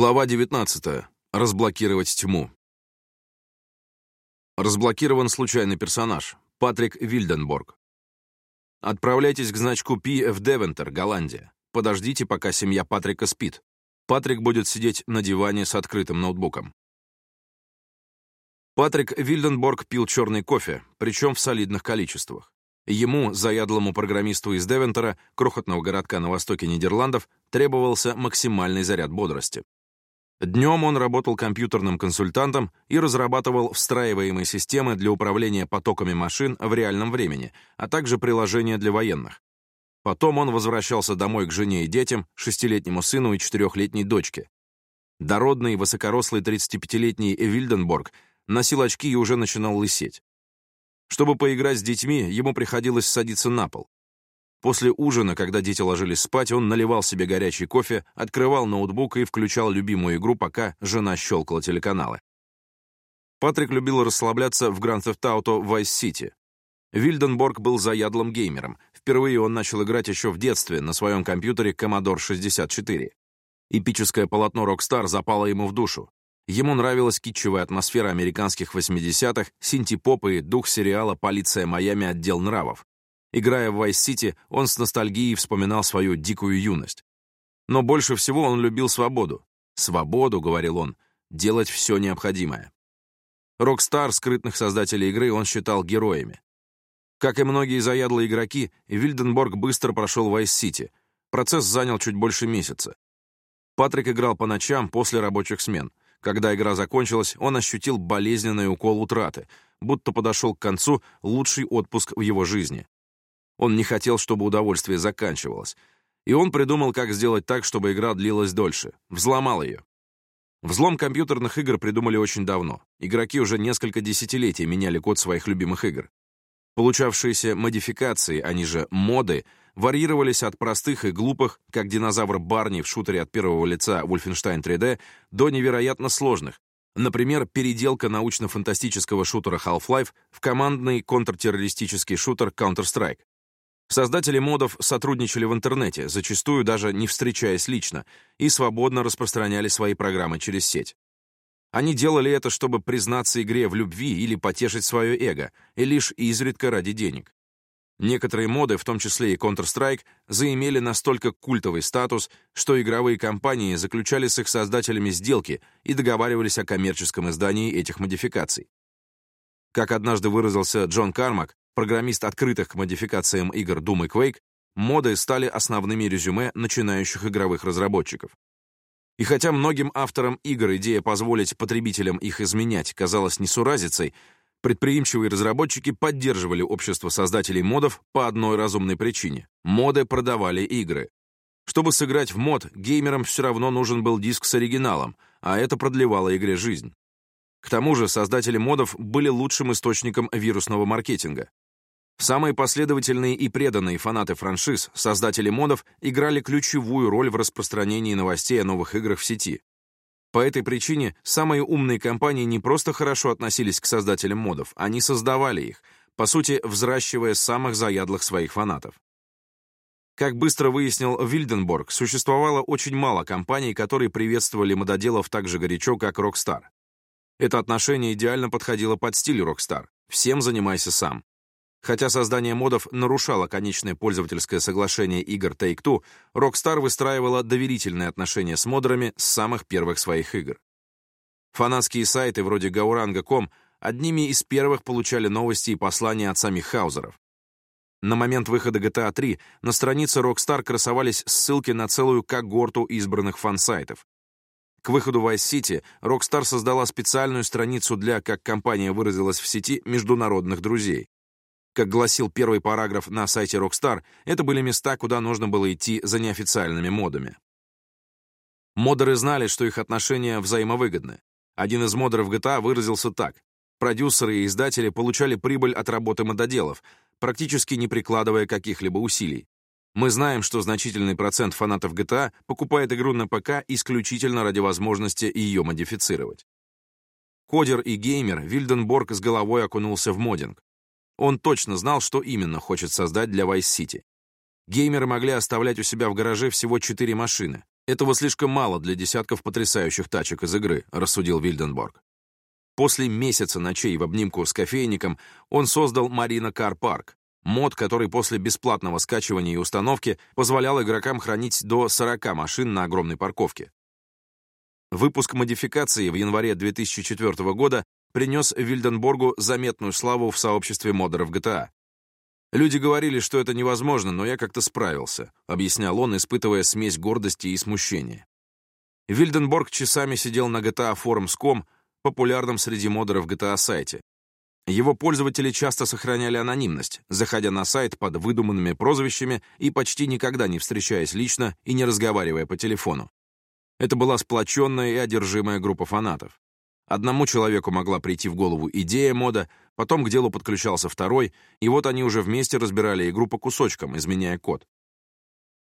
Глава 19. Разблокировать тьму. Разблокирован случайный персонаж. Патрик Вильденборг. Отправляйтесь к значку P в Девентер, Голландия. Подождите, пока семья Патрика спит. Патрик будет сидеть на диване с открытым ноутбуком. Патрик Вильденборг пил черный кофе, причем в солидных количествах. Ему, заядлому программисту из Девентера, крохотного городка на востоке Нидерландов, требовался максимальный заряд бодрости. Днем он работал компьютерным консультантом и разрабатывал встраиваемые системы для управления потоками машин в реальном времени, а также приложения для военных. Потом он возвращался домой к жене и детям, шестилетнему сыну и четырехлетней дочке. Дородный, высокорослый 35-летний Эвильденборг носил очки и уже начинал лысеть. Чтобы поиграть с детьми, ему приходилось садиться на пол. После ужина, когда дети ложились спать, он наливал себе горячий кофе, открывал ноутбук и включал любимую игру, пока жена щелкала телеканалы. Патрик любил расслабляться в Grand Theft Auto Vice City. Вильденборг был заядлым геймером. Впервые он начал играть еще в детстве на своем компьютере Commodore 64. Эпическое полотно Rockstar запало ему в душу. Ему нравилась китчевая атмосфера американских 80-х, синтепоп и дух сериала «Полиция Майами. Отдел нравов». Играя в Vice-City, он с ностальгией вспоминал свою дикую юность. Но больше всего он любил свободу. «Свободу», — говорил он, — «делать все необходимое». Rockstar, скрытных создателей игры, он считал героями. Как и многие заядлые игроки, Вильденборг быстро прошел Vice-City. Процесс занял чуть больше месяца. Патрик играл по ночам после рабочих смен. Когда игра закончилась, он ощутил болезненный укол утраты, будто подошел к концу лучший отпуск в его жизни. Он не хотел, чтобы удовольствие заканчивалось. И он придумал, как сделать так, чтобы игра длилась дольше. Взломал ее. Взлом компьютерных игр придумали очень давно. Игроки уже несколько десятилетий меняли код своих любимых игр. Получавшиеся модификации, они же моды, варьировались от простых и глупых, как динозавр Барни в шутере от первого лица Wolfenstein 3D, до невероятно сложных. Например, переделка научно-фантастического шутера Half-Life в командный контртеррористический шутер Counter-Strike. Создатели модов сотрудничали в интернете, зачастую даже не встречаясь лично, и свободно распространяли свои программы через сеть. Они делали это, чтобы признаться игре в любви или потешить свое эго, и лишь изредка ради денег. Некоторые моды, в том числе и Counter-Strike, заимели настолько культовый статус, что игровые компании заключали с их создателями сделки и договаривались о коммерческом издании этих модификаций. Как однажды выразился Джон Кармак, программист открытых к модификациям игр Doom и Quake, моды стали основными резюме начинающих игровых разработчиков. И хотя многим авторам игр идея позволить потребителям их изменять казалась несуразицей, предприимчивые разработчики поддерживали общество создателей модов по одной разумной причине — моды продавали игры. Чтобы сыграть в мод, геймерам все равно нужен был диск с оригиналом, а это продлевало игре жизнь. К тому же создатели модов были лучшим источником вирусного маркетинга. Самые последовательные и преданные фанаты франшиз, создатели модов, играли ключевую роль в распространении новостей о новых играх в сети. По этой причине самые умные компании не просто хорошо относились к создателям модов, они создавали их, по сути, взращивая самых заядлых своих фанатов. Как быстро выяснил Вильденборг, существовало очень мало компаний, которые приветствовали мододелов так же горячо, как Rockstar. Это отношение идеально подходило под стиль Rockstar «всем занимайся сам». Хотя создание модов нарушало конечное пользовательское соглашение игр Take-Two, Rockstar выстраивала доверительные отношения с модерами с самых первых своих игр. Фанатские сайты вроде Gauranga.com одними из первых получали новости и послания от самих хаузеров. На момент выхода GTA 3 на странице Rockstar красовались ссылки на целую когорту избранных фан-сайтов. К выходу Vice City Rockstar создала специальную страницу для, как компания выразилась в сети, международных друзей. Как гласил первый параграф на сайте Rockstar, это были места, куда нужно было идти за неофициальными модами. Модеры знали, что их отношения взаимовыгодны. Один из модеров GTA а выразился так. Продюсеры и издатели получали прибыль от работы мододелов, практически не прикладывая каких-либо усилий. Мы знаем, что значительный процент фанатов GTA а покупает игру на ПК исключительно ради возможности ее модифицировать. Кодер и геймер Вильденборг с головой окунулся в моддинг. Он точно знал, что именно хочет создать для Vice-City. Геймеры могли оставлять у себя в гараже всего четыре машины. Этого слишком мало для десятков потрясающих тачек из игры, рассудил Вильденборг. После месяца ночей в обнимку с кофейником он создал Marina Car Park, мод, который после бесплатного скачивания и установки позволял игрокам хранить до 40 машин на огромной парковке. Выпуск модификации в январе 2004 года принес Вильденборгу заметную славу в сообществе модеров GTA. А. Люди говорили, что это невозможно, но я как-то справился, объяснял он, испытывая смесь гордости и смущения. Вильденборг часами сидел на GTA Forums.com, а популярном среди модеров GTA а сайте. Его пользователи часто сохраняли анонимность, заходя на сайт под выдуманными прозвищами и почти никогда не встречаясь лично и не разговаривая по телефону. Это была сплоченная и одержимая группа фанатов. Одному человеку могла прийти в голову идея мода, потом к делу подключался второй, и вот они уже вместе разбирали игру по кусочкам, изменяя код.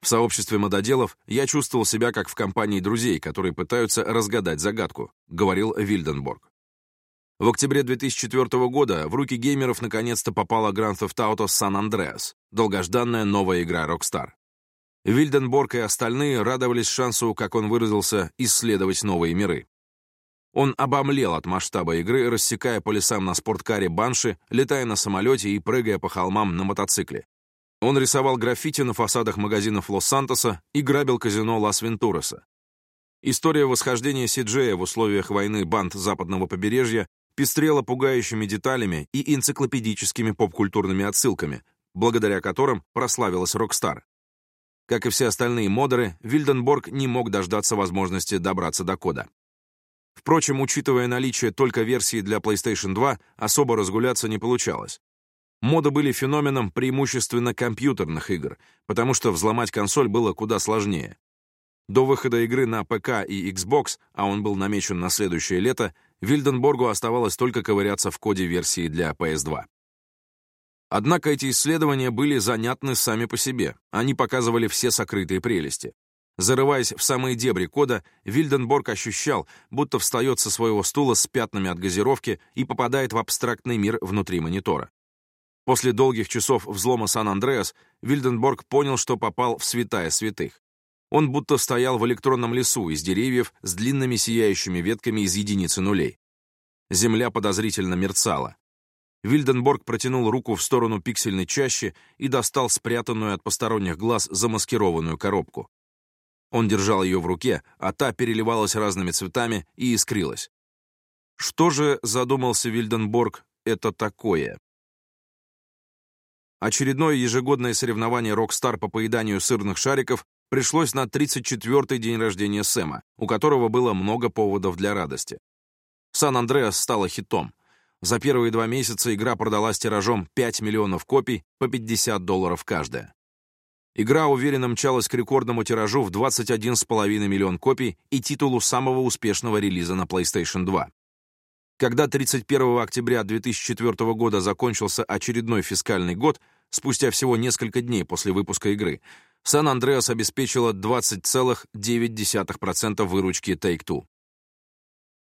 В сообществе мододелов я чувствовал себя как в компании друзей, которые пытаются разгадать загадку, говорил Вильденборг. В октябре 2004 года в руки геймеров наконец-то попала Grand Theft Auto San Andreas, долгожданная новая игра Rockstar. Вильденборг и остальные радовались шансу, как он выразился, исследовать новые миры. Он обомлел от масштаба игры, рассекая по лесам на спорткаре банши, летая на самолете и прыгая по холмам на мотоцикле. Он рисовал граффити на фасадах магазинов Лос-Сантоса и грабил казино Лас-Вентураса. История восхождения Сиджея в условиях войны банд западного побережья пестрела пугающими деталями и энциклопедическими попкультурными отсылками, благодаря которым прославилась Rockstar. Как и все остальные модеры, Вильденборг не мог дождаться возможности добраться до кода. Впрочем, учитывая наличие только версии для PlayStation 2, особо разгуляться не получалось. Моды были феноменом преимущественно компьютерных игр, потому что взломать консоль было куда сложнее. До выхода игры на ПК и Xbox, а он был намечен на следующее лето, Вильденборгу оставалось только ковыряться в коде версии для PS2. Однако эти исследования были занятны сами по себе, они показывали все сокрытые прелести. Зарываясь в самые дебри кода, Вильденборг ощущал, будто встает со своего стула с пятнами от газировки и попадает в абстрактный мир внутри монитора. После долгих часов взлома Сан-Андреас Вильденборг понял, что попал в святая святых. Он будто стоял в электронном лесу из деревьев с длинными сияющими ветками из единицы нулей. Земля подозрительно мерцала. Вильденборг протянул руку в сторону пиксельной чащи и достал спрятанную от посторонних глаз замаскированную коробку. Он держал ее в руке, а та переливалась разными цветами и искрилась. Что же, задумался Вильденборг, это такое? Очередное ежегодное соревнование «Rockstar» по поеданию сырных шариков пришлось на 34-й день рождения Сэма, у которого было много поводов для радости. «San Andreas» стала хитом. За первые два месяца игра продалась тиражом 5 миллионов копий по 50 долларов каждая. Игра уверенно мчалась к рекордному тиражу в 21,5 миллион копий и титулу самого успешного релиза на PlayStation 2. Когда 31 октября 2004 года закончился очередной фискальный год, спустя всего несколько дней после выпуска игры, San Andreas обеспечила 20,9% выручки Take-Two.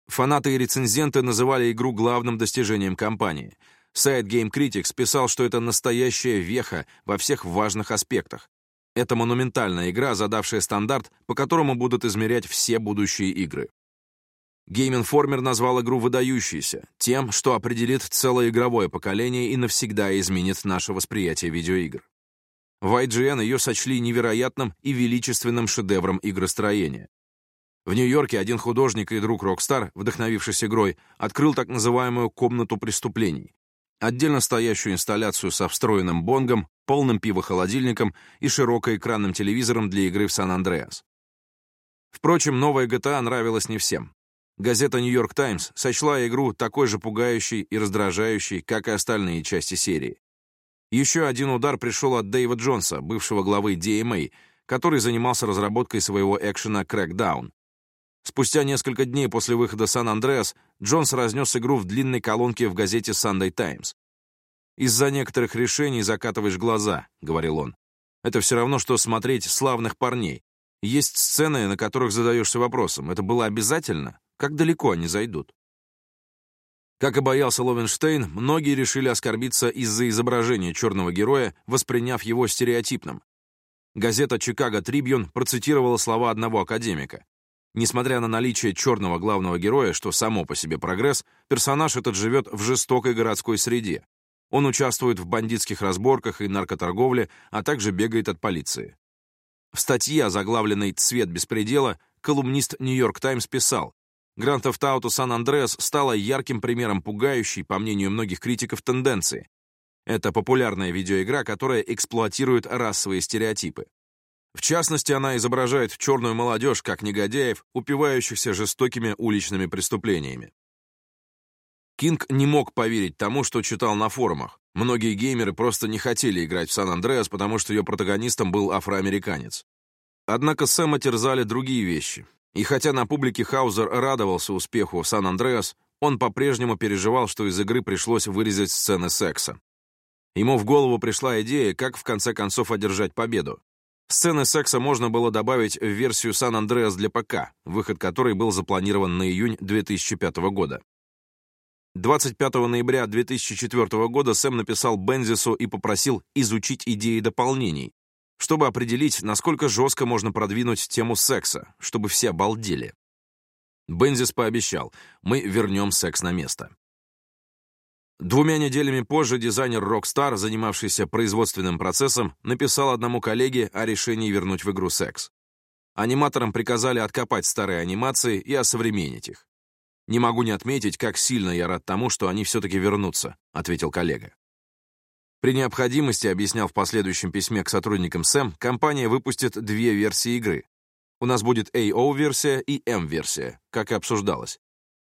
Фанаты и рецензенты называли игру главным достижением компании. Сайт Game Critics писал, что это настоящая веха во всех важных аспектах, это монументальная игра, задавшая стандарт, по которому будут измерять все будущие игры. Game Informer назвал игру выдающейся, тем, что определит целое игровое поколение и навсегда изменит наше восприятие видеоигр. В IGN ее сочли невероятным и величественным шедевром игростроения. В Нью-Йорке один художник и друг Rockstar, вдохновившись игрой, открыл так называемую «комнату преступлений», отдельно стоящую инсталляцию со встроенным бонгом, полным пивохолодильником и широкоэкранным телевизором для игры в Сан-Андреас. Впрочем, новая GTA нравилась не всем. Газета New York Times сочла игру такой же пугающей и раздражающей, как и остальные части серии. Еще один удар пришел от Дэйва Джонса, бывшего главы DMA, который занимался разработкой своего экшена Crackdown. Спустя несколько дней после выхода «Сан-Андреас» Джонс разнес игру в длинной колонке в газете Сандай Таймс. «Из-за некоторых решений закатываешь глаза», — говорил он. «Это все равно, что смотреть славных парней. Есть сцены, на которых задаешься вопросом, это было обязательно? Как далеко они зайдут?» Как и боялся Ловенштейн, многие решили оскорбиться из-за изображения черного героя, восприняв его стереотипным. Газета «Чикаго Трибьюн» процитировала слова одного академика. Несмотря на наличие черного главного героя, что само по себе прогресс, персонаж этот живет в жестокой городской среде. Он участвует в бандитских разборках и наркоторговле, а также бегает от полиции. В статье, озаглавленной «Цвет беспредела», колумнист «Нью-Йорк Таймс» писал, «Гранд Theft Auto San Andreas стала ярким примером пугающей, по мнению многих критиков, тенденции. Это популярная видеоигра, которая эксплуатирует расовые стереотипы. В частности, она изображает черную молодежь как негодяев, упивающихся жестокими уличными преступлениями. Кинг не мог поверить тому, что читал на форумах. Многие геймеры просто не хотели играть в Сан-Андреас, потому что ее протагонистом был афроамериканец. Однако Сэма терзали другие вещи. И хотя на публике Хаузер радовался успеху в Сан-Андреас, он по-прежнему переживал, что из игры пришлось вырезать сцены секса. Ему в голову пришла идея, как в конце концов одержать победу. Сцены секса можно было добавить в версию «Сан-Андреас» для ПК, выход которой был запланирован на июнь 2005 года. 25 ноября 2004 года Сэм написал Бензису и попросил изучить идеи дополнений, чтобы определить, насколько жестко можно продвинуть тему секса, чтобы все обалдели. Бензис пообещал, мы вернем секс на место. Двумя неделями позже дизайнер Rockstar, занимавшийся производственным процессом, написал одному коллеге о решении вернуть в игру секс. Аниматорам приказали откопать старые анимации и осовременить их. «Не могу не отметить, как сильно я рад тому, что они все-таки вернутся», — ответил коллега. При необходимости, объяснял в последующем письме к сотрудникам Сэм, компания выпустит две версии игры. У нас будет AO-версия и M-версия, как и обсуждалось.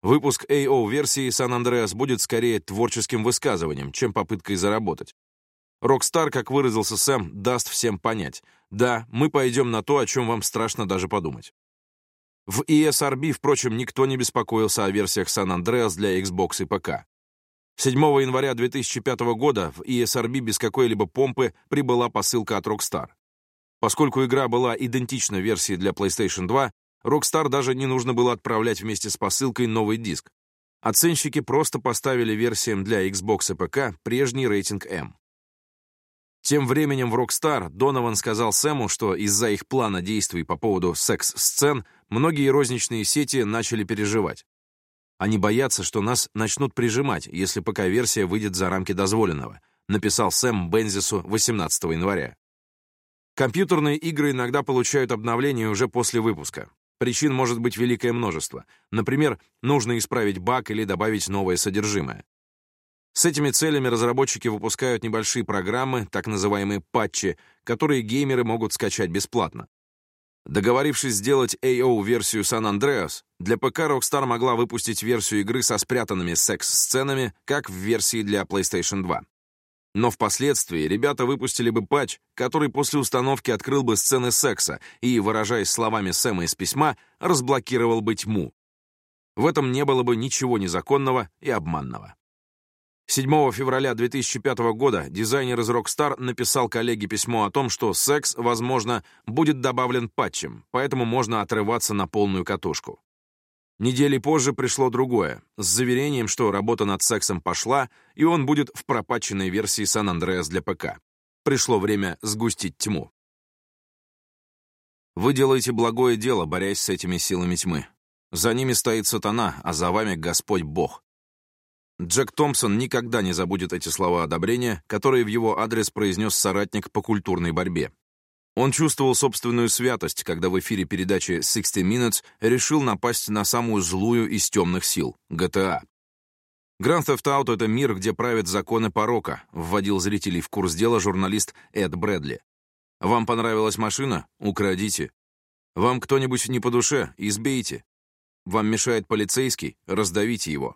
Выпуск AO-версии San Andreas будет скорее творческим высказыванием, чем попыткой заработать. Rockstar, как выразился Сэм, даст всем понять. Да, мы пойдем на то, о чем вам страшно даже подумать. В ESRB, впрочем, никто не беспокоился о версиях San Andreas для Xbox и ПК. 7 января 2005 года в ESRB без какой-либо помпы прибыла посылка от Rockstar. Поскольку игра была идентична версии для PlayStation 2, Rockstar даже не нужно было отправлять вместе с посылкой новый диск. Оценщики просто поставили версиям для Xbox и ПК прежний рейтинг M. Тем временем в Rockstar Донован сказал Сэму, что из-за их плана действий по поводу секс-сцен многие розничные сети начали переживать. «Они боятся, что нас начнут прижимать, если пока версия выйдет за рамки дозволенного», написал Сэм Бензису 18 января. Компьютерные игры иногда получают обновления уже после выпуска. Причин может быть великое множество. Например, нужно исправить баг или добавить новое содержимое. С этими целями разработчики выпускают небольшие программы, так называемые патчи, которые геймеры могут скачать бесплатно. Договорившись сделать AO-версию San Andreas, для ПК Rockstar могла выпустить версию игры со спрятанными секс-сценами, как в версии для PlayStation 2. Но впоследствии ребята выпустили бы патч, который после установки открыл бы сцены секса и, выражаясь словами Сэма из письма, разблокировал бы тьму. В этом не было бы ничего незаконного и обманного. 7 февраля 2005 года дизайнер из Rockstar написал коллеге письмо о том, что секс, возможно, будет добавлен патчем, поэтому можно отрываться на полную катушку. Недели позже пришло другое, с заверением, что работа над сексом пошла, и он будет в пропаченной версии «Сан-Андреас» для ПК. Пришло время сгустить тьму. Вы делаете благое дело, борясь с этими силами тьмы. За ними стоит сатана, а за вами Господь Бог. Джек Томпсон никогда не забудет эти слова одобрения, которые в его адрес произнес соратник по культурной борьбе, он чувствовал собственную святость, когда в эфире передачи 60 Minutes решил напасть на самую злую из темных сил — GTA. «Гранд Theft Auto — это мир, где правят законы порока, вводил зрителей в курс дела журналист Эд Брэдли. Вам понравилась машина? Украдите. Вам кто-нибудь не по душе? Избейте. Вам мешает полицейский? Раздавите его.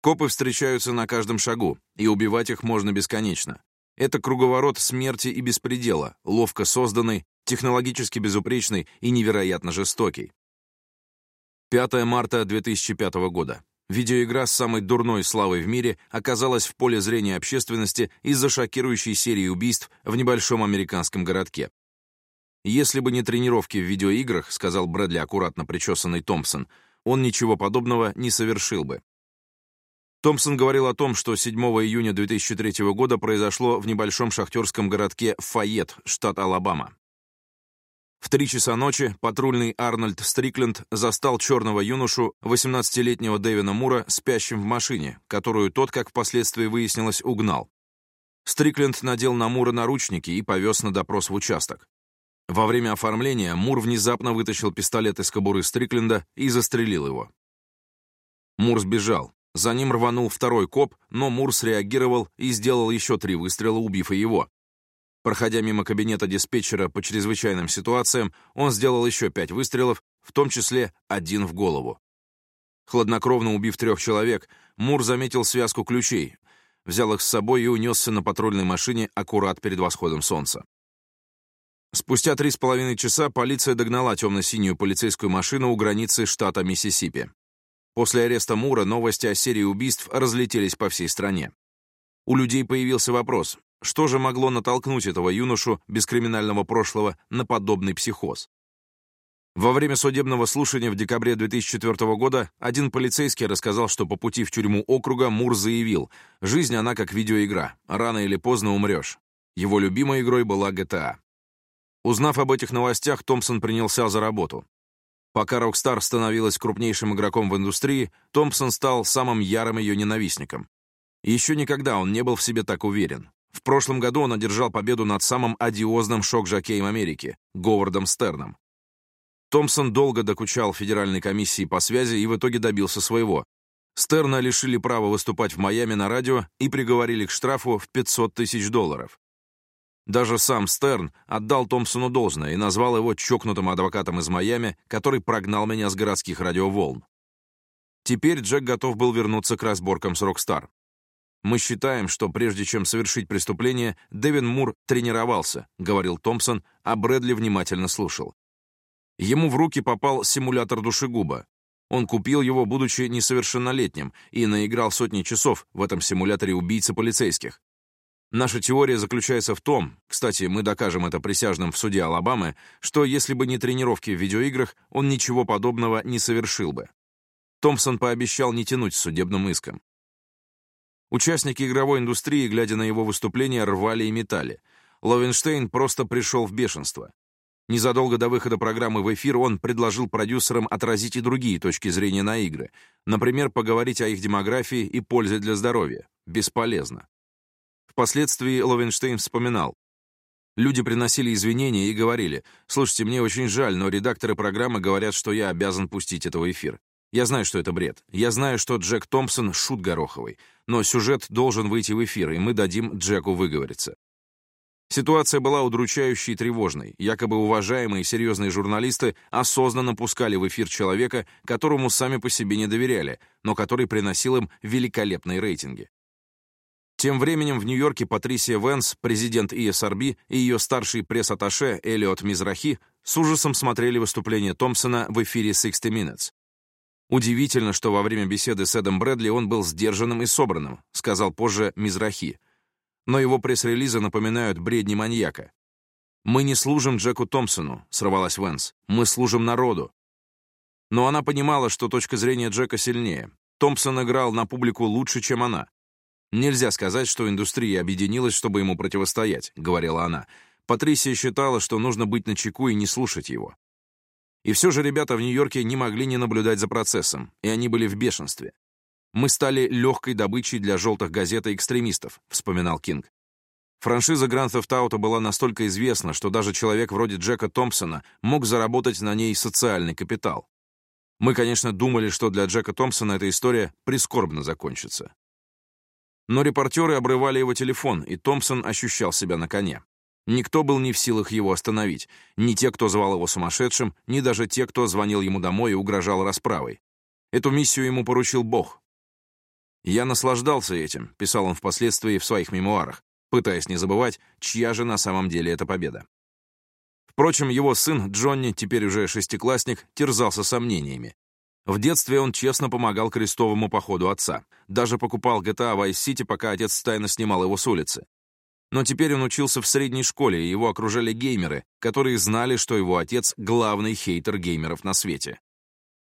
Копы встречаются на каждом шагу, и убивать их можно бесконечно. Это круговорот смерти и беспредела, ловко созданный, технологически безупречный и невероятно жестокий. 5 марта 2005 года. Видеоигра с самой дурной славой в мире оказалась в поле зрения общественности из-за шокирующей серии убийств в небольшом американском городке. «Если бы не тренировки в видеоиграх», — сказал Брэдли аккуратно причесанный Томпсон, — «он ничего подобного не совершил бы». Томпсон говорил о том, что 7 июня 2003 года произошло в небольшом шахтерском городке Файет, штат Алабама. В три часа ночи патрульный Арнольд Стрикленд застал черного юношу, 18-летнего Дэвина Мура, спящим в машине, которую тот, как впоследствии выяснилось, угнал. Стрикленд надел на Мура наручники и повез на допрос в участок. Во время оформления Мур внезапно вытащил пистолет из кобуры Стрикленда и застрелил его. Мур сбежал, за ним рванул второй коп, но Мур среагировал и сделал еще три выстрела, убив и его. Проходя мимо кабинета диспетчера по чрезвычайным ситуациям, он сделал еще пять выстрелов, в том числе один в голову. Хладнокровно убив трех человек, Мур заметил связку ключей, взял их с собой и унесся на патрульной машине аккурат перед восходом солнца. Спустя три с половиной часа полиция догнала темно-синюю полицейскую машину у границы штата Миссисипи. После ареста Мура новости о серии убийств разлетелись по всей стране. У людей появился вопрос, что же могло натолкнуть этого юношу без криминального прошлого на подобный психоз? Во время судебного слушания в декабре 2004 года один полицейский рассказал, что по пути в тюрьму округа Мур заявил, «Жизнь она как видеоигра, рано или поздно умрешь». Его любимой игрой была GTA. Узнав об этих новостях, Томпсон принялся за работу. Пока Rockstar становилась крупнейшим игроком в индустрии, Томпсон стал самым ярым ее ненавистником. Еще никогда он не был в себе так уверен. В прошлом году он одержал победу над самым одиозным шок-жокеем Америки — Говардом Стерном. Томпсон долго докучал Федеральной комиссии по связи и в итоге добился своего. Стерна лишили права выступать в Майами на радио и приговорили к штрафу в 500 тысяч долларов. Даже сам Стерн отдал Томпсону должное и назвал его чокнутым адвокатом из Майами, который прогнал меня с городских радиоволн. Теперь Джек готов был вернуться к разборкам с Rockstar. «Мы считаем, что прежде чем совершить преступление, Дэвин Мур тренировался», — говорил Томпсон, а Брэдли внимательно слушал. Ему в руки попал симулятор душегуба. Он купил его, будучи несовершеннолетним, и наиграл сотни часов в этом симуляторе убийцы полицейских. Наша теория заключается в том, кстати, мы докажем это присяжным в суде Алабамы, что если бы не тренировки в видеоиграх, он ничего подобного не совершил бы. Томпсон пообещал не тянуть с судебным иском. Участники игровой индустрии, глядя на его выступление, рвали и метали. Ловенштейн просто пришел в бешенство. Незадолго до выхода программы в эфир он предложил продюсерам отразить и другие точки зрения на игры, например, поговорить о их демографии и пользе для здоровья. Бесполезно. Впоследствии Ловенштейн вспоминал. Люди приносили извинения и говорили, «Слушайте, мне очень жаль, но редакторы программы говорят, что я обязан пустить этого в эфир. Я знаю, что это бред. Я знаю, что Джек Томпсон — шут Гороховой. Но сюжет должен выйти в эфир, и мы дадим Джеку выговориться». Ситуация была удручающей и тревожной. Якобы уважаемые и серьезные журналисты осознанно пускали в эфир человека, которому сами по себе не доверяли, но который приносил им великолепные рейтинги. Тем временем в Нью-Йорке Патрисия Венс, президент ИСРБ, и ее старший пресс-атташе Элиот Мизрахи с ужасом смотрели выступление Томпсона в эфире 60 Minutes. «Удивительно, что во время беседы с Эдом Брэдли он был сдержанным и собранным», сказал позже Мизрахи. Но его пресс-релизы напоминают бредни маньяка. «Мы не служим Джеку Томпсону», — срывалась Венс. «Мы служим народу». Но она понимала, что точка зрения Джека сильнее. Томпсон играл на публику лучше, чем она. «Нельзя сказать, что индустрия объединилась, чтобы ему противостоять», — говорила она. Патрисия считала, что нужно быть начеку и не слушать его. И все же ребята в Нью-Йорке не могли не наблюдать за процессом, и они были в бешенстве. «Мы стали легкой добычей для желтых газет и экстремистов», — вспоминал Кинг. Франшиза Grand Theft Auto была настолько известна, что даже человек вроде Джека Томпсона мог заработать на ней социальный капитал. Мы, конечно, думали, что для Джека Томпсона эта история прискорбно закончится. Но репортеры обрывали его телефон, и Томпсон ощущал себя на коне. Никто был не в силах его остановить, ни те, кто звал его сумасшедшим, ни даже те, кто звонил ему домой и угрожал расправой. Эту миссию ему поручил Бог. «Я наслаждался этим», — писал он впоследствии в своих мемуарах, пытаясь не забывать, чья же на самом деле эта победа. Впрочем, его сын Джонни, теперь уже шестиклассник, терзался сомнениями, в детстве он честно помогал крестовому походу отца. Даже покупал GTA Vice City, пока отец тайно снимал его с улицы. Но теперь он учился в средней школе, и его окружали геймеры, которые знали, что его отец — главный хейтер геймеров на свете.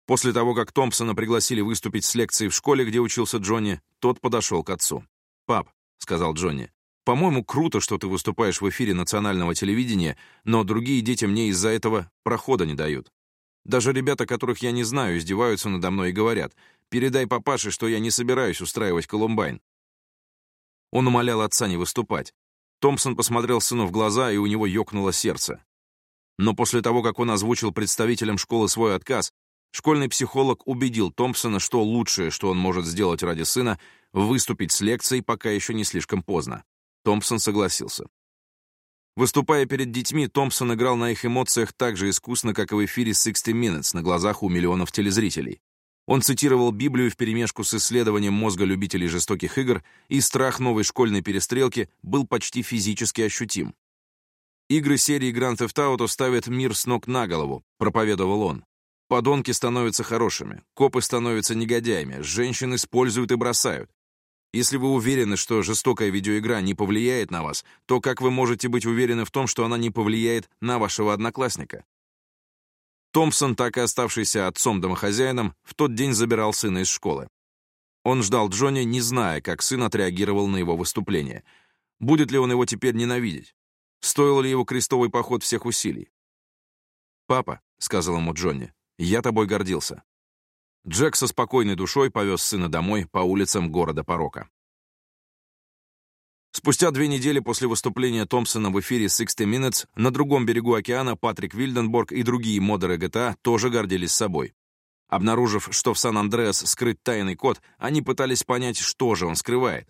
После того, как Томпсона пригласили выступить с лекцией в школе, где учился Джонни, тот подошел к отцу. «Пап», — сказал Джонни, — «по-моему, круто, что ты выступаешь в эфире национального телевидения, но другие дети мне из-за этого прохода не дают. Даже ребята, которых я не знаю, издеваются надо мной и говорят, «Передай папаше, что я не собираюсь устраивать Колумбайн». Он умолял отца не выступать. Томпсон посмотрел сыну в глаза, и у него ёкнуло сердце. Но после того, как он озвучил представителям школы свой отказ, школьный психолог убедил Томпсона, что лучшее, что он может сделать ради сына, выступить с лекцией, пока еще не слишком поздно. Томпсон согласился. Выступая перед детьми, Томпсон играл на их эмоциях так же искусно, как и в эфире «60 Minutes» на глазах у миллионов телезрителей. Он цитировал Библию вперемешку с исследованием мозга любителей жестоких игр, и страх новой школьной перестрелки был почти физически ощутим. «Игры серии Grand Theft Auto ставят мир с ног на голову», — проповедовал он. «Подонки становятся хорошими, копы становятся негодяями, женщин используют и бросают, если вы уверены, что жестокая видеоигра не повлияет на вас, то как вы можете быть уверены в том, что она не повлияет на вашего одноклассника? Томпсон, так и оставшийся отцом-домохозяином, в тот день забирал сына из школы. Он ждал Джонни, не зная, как сын отреагировал на его выступление. Будет ли он его теперь ненавидеть? Стоил ли его крестовый поход всех усилий? «Папа», — сказал ему Джонни, — «я тобой гордился». Джек со спокойной душой повез сына домой по улицам города Порока. Спустя две недели после выступления Томпсона в эфире 60 Minutes на другом берегу океана Патрик Вильденборг и другие модеры GTA тоже гордились собой. Обнаружив, что в Сан-Андреас скрыт тайный код, они пытались понять, что же он скрывает.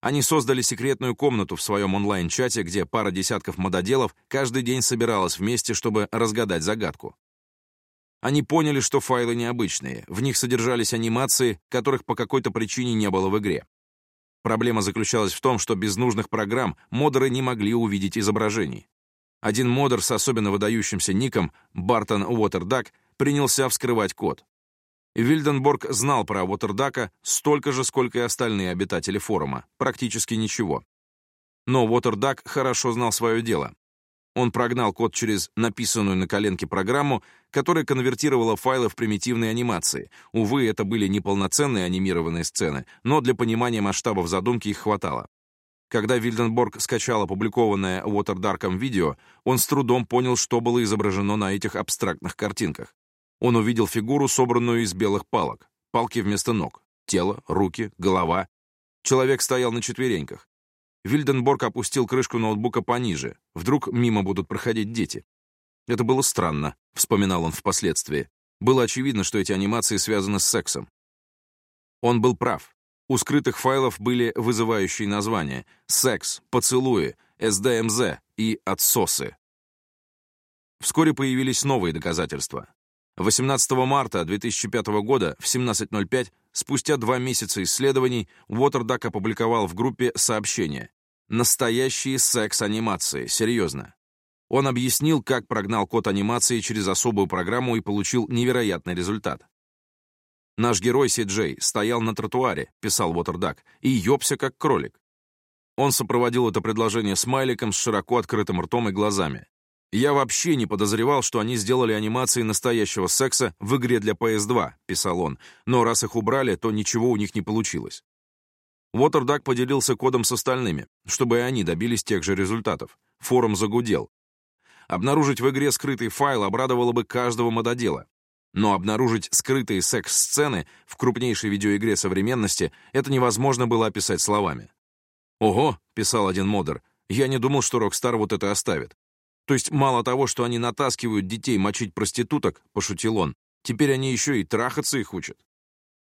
Они создали секретную комнату в своем онлайн-чате, где пара десятков мододелов каждый день собиралась вместе, чтобы разгадать загадку. Они поняли, что файлы необычные, в них содержались анимации, которых по какой-то причине не было в игре. Проблема заключалась в том, что без нужных программ модеры не могли увидеть изображений. Один модер с особенно выдающимся ником, Бартон Уотердак, принялся вскрывать код. Вильденборг знал про Уотердака столько же, сколько и остальные обитатели форума, практически ничего. Но Уотердак хорошо знал свое дело. Он прогнал код через написанную на коленке программу, которая конвертировала файлы в примитивные анимации. Увы, это были неполноценные анимированные сцены, но для понимания масштабов задумки их хватало. Когда Вильденборг скачал опубликованное Уотердарком видео, он с трудом понял, что было изображено на этих абстрактных картинках. Он увидел фигуру, собранную из белых палок. Палки вместо ног. Тело, руки, голова. Человек стоял на четвереньках. Вильденборг опустил крышку ноутбука пониже. Вдруг мимо будут проходить дети. «Это было странно», — вспоминал он впоследствии. «Было очевидно, что эти анимации связаны с сексом». Он был прав. У скрытых файлов были вызывающие названия «секс», «поцелуи», «СДМЗ» и «отсосы». Вскоре появились новые доказательства. 18 марта 2005 года в 17.05 Спустя два месяца исследований Уотердак опубликовал в группе сообщение «Настоящие секс-анимации, серьезно». Он объяснил, как прогнал код анимации через особую программу и получил невероятный результат. «Наш герой Си Джей стоял на тротуаре», — писал Уотердак, — «и ёбся, как кролик». Он сопроводил это предложение смайликом с широко открытым ртом и глазами. «Я вообще не подозревал, что они сделали анимации настоящего секса в игре для PS2», — писал он, «но раз их убрали, то ничего у них не получилось». Уотердак поделился кодом с остальными, чтобы и они добились тех же результатов. Форум загудел. Обнаружить в игре скрытый файл обрадовало бы каждого мододела. Но обнаружить скрытые секс-сцены в крупнейшей видеоигре современности это невозможно было описать словами. «Ого», — писал один модер, — «я не думал, что Rockstar вот это оставит. То есть мало того, что они натаскивают детей мочить проституток, пошутил он, теперь они еще и трахаться их учат.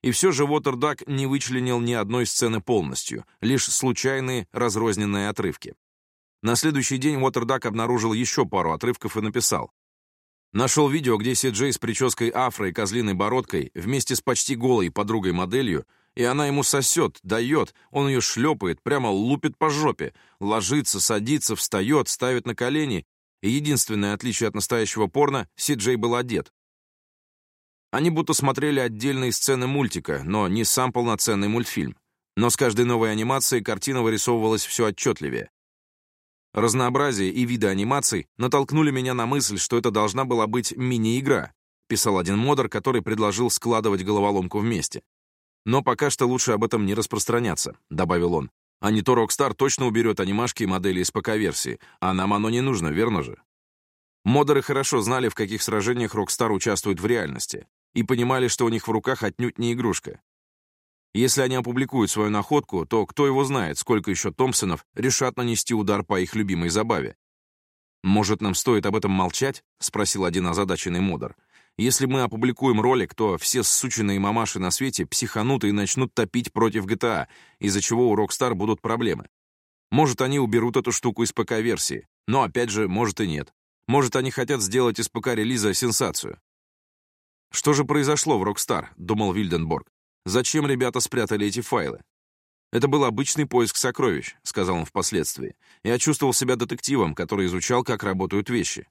И все же Уотердак не вычленил ни одной сцены полностью, лишь случайные разрозненные отрывки. На следующий день Уотердак обнаружил еще пару отрывков и написал. Нашел видео, где Си-Джей с прической афро и козлиной бородкой вместе с почти голой подругой-моделью, и она ему сосет, дает, он ее шлепает, прямо лупит по жопе, ложится, садится, встает, ставит на колени Единственное отличие от настоящего порно — Си-Джей был одет. Они будто смотрели отдельные сцены мультика, но не сам полноценный мультфильм. Но с каждой новой анимацией картина вырисовывалась все отчетливее. «Разнообразие и виды анимаций натолкнули меня на мысль, что это должна была быть мини-игра», писал один модер, который предложил складывать головоломку вместе. «Но пока что лучше об этом не распространяться», — добавил он. А не то Rockstar точно уберет анимашки и модели из ПК-версии, а нам оно не нужно, верно же? Модеры хорошо знали, в каких сражениях Rockstar участвует в реальности, и понимали, что у них в руках отнюдь не игрушка. Если они опубликуют свою находку, то кто его знает, сколько еще Томпсонов решат нанести удар по их любимой забаве. «Может, нам стоит об этом молчать?» — спросил один озадаченный модер. Если мы опубликуем ролик, то все сученные мамаши на свете психанут и начнут топить против GTA, а, из-за чего у Rockstar будут проблемы. Может, они уберут эту штуку из ПК-версии, но, опять же, может и нет. Может, они хотят сделать из ПК-релиза сенсацию. «Что же произошло в Rockstar?» — думал Вильденборг. «Зачем ребята спрятали эти файлы?» «Это был обычный поиск сокровищ», — сказал он впоследствии. «Я чувствовал себя детективом, который изучал, как работают вещи.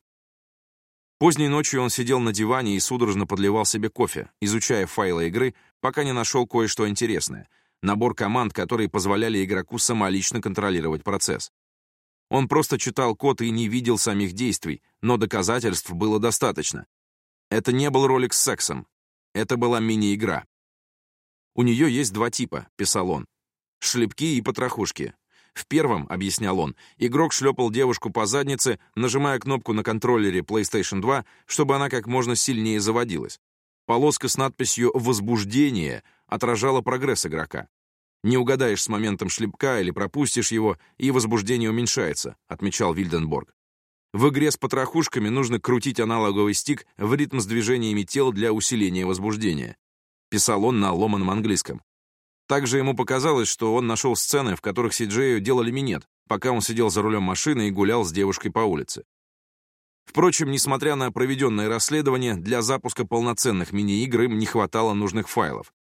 Поздней ночью он сидел на диване и судорожно подливал себе кофе, изучая файлы игры, пока не нашел кое-что интересное — набор команд, которые позволяли игроку самолично контролировать процесс. Он просто читал код и не видел самих действий, но доказательств было достаточно. Это не был ролик с сексом. Это была мини-игра. «У нее есть два типа», — писал он. «Шлепки и потрохушки. В первом, объяснял он, игрок шлепал девушку по заднице, нажимая кнопку на контроллере PlayStation 2, чтобы она как можно сильнее заводилась. Полоска с надписью «Возбуждение» отражала прогресс игрока. «Не угадаешь с моментом шлепка или пропустишь его, и возбуждение уменьшается», отмечал Вильденборг. В игре с потрохушками нужно крутить аналоговый стик в ритм с движениями тел для усиления возбуждения. Писал он на ломаном английском. Также ему показалось, что он нашел сцены, в которых Сиджею делали минет, пока он сидел за рулем машины и гулял с девушкой по улице. Впрочем, несмотря на проведенное расследование, для запуска полноценных мини-игр им не хватало нужных файлов.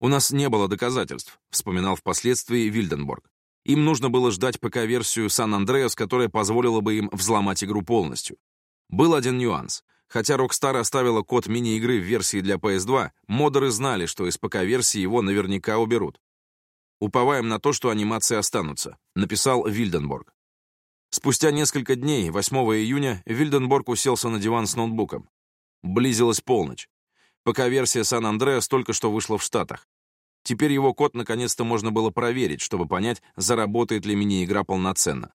«У нас не было доказательств», — вспоминал впоследствии Вильденборг. Им нужно было ждать ПК-версию Сан-Андреас, которая позволила бы им взломать игру полностью. Был один нюанс. Хотя Rockstar оставила код мини-игры в версии для PS2, модеры знали, что из ПК-версии его наверняка уберут. «Уповаем на то, что анимации останутся», — написал Вильденборг. Спустя несколько дней, 8 июня, Вильденборг уселся на диван с ноутбуком. Близилась полночь. ПК-версия San Andreas только что вышла в Штатах. Теперь его код наконец-то можно было проверить, чтобы понять, заработает ли мини-игра полноценно.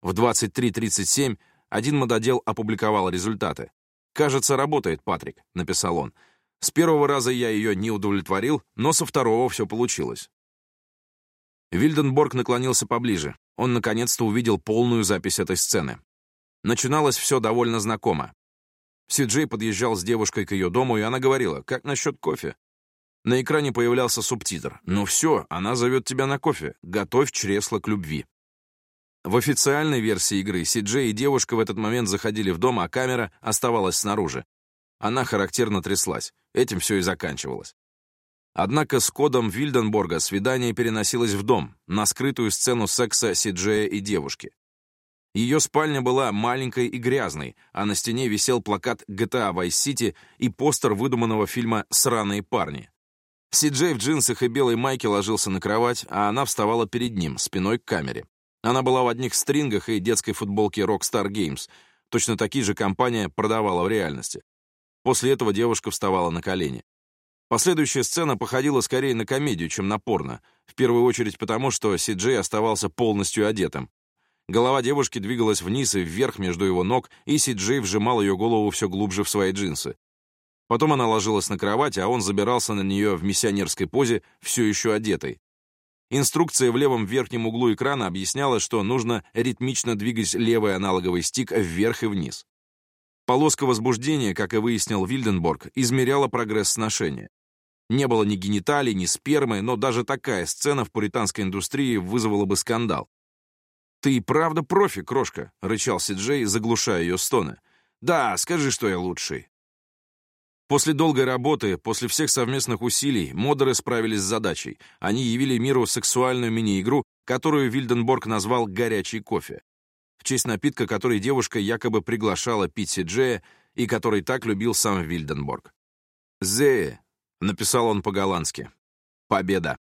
В 23.37 один мододел опубликовал результаты. «Кажется, работает, Патрик», — написал он. «С первого раза я ее не удовлетворил, но со второго все получилось». Вильденборг наклонился поближе. Он наконец-то увидел полную запись этой сцены. Начиналось все довольно знакомо. Си-Джей подъезжал с девушкой к ее дому, и она говорила, «Как насчет кофе?» На экране появлялся субтитр. «Ну все, она зовет тебя на кофе. Готовь чресло к любви». В официальной версии игры Сиджей и девушка в этот момент заходили в дом, а камера оставалась снаружи. Она характерно тряслась. Этим все и заканчивалось. Однако с кодом Вильденборга свидание переносилось в дом, на скрытую сцену секса Сиджея и девушки. Ее спальня была маленькой и грязной, а на стене висел плакат GTA Vice City и постер выдуманного фильма «Сраные парни». Сиджей в джинсах и белой майке ложился на кровать, а она вставала перед ним, спиной к камере. Она была в одних стрингах и детской футболке Rockstar Games. Точно такие же компания продавала в реальности. После этого девушка вставала на колени. Последующая сцена походила скорее на комедию, чем на порно. В первую очередь потому, что Си Джей оставался полностью одетым. Голова девушки двигалась вниз и вверх между его ног, и Си Джей вжимал ее голову все глубже в свои джинсы. Потом она ложилась на кровать, а он забирался на нее в миссионерской позе, все еще одетой. Инструкция в левом верхнем углу экрана объясняла, что нужно ритмично двигать левый аналоговый стик вверх и вниз. Полоска возбуждения, как и выяснил Вильденборг, измеряла прогресс сношения. Не было ни гениталий, ни спермы, но даже такая сцена в пуританской индустрии вызвала бы скандал. «Ты правда профи, крошка», — рычал Сиджей, заглушая ее стоны. «Да, скажи, что я лучший. После долгой работы, после всех совместных усилий, модеры справились с задачей. Они явили миру сексуальную мини-игру, которую Вильденборг назвал «горячий кофе», в честь напитка, который девушка якобы приглашала пить Сиджея и который так любил сам Вильденборг. «Зее», — написал он по-голландски, — «победа».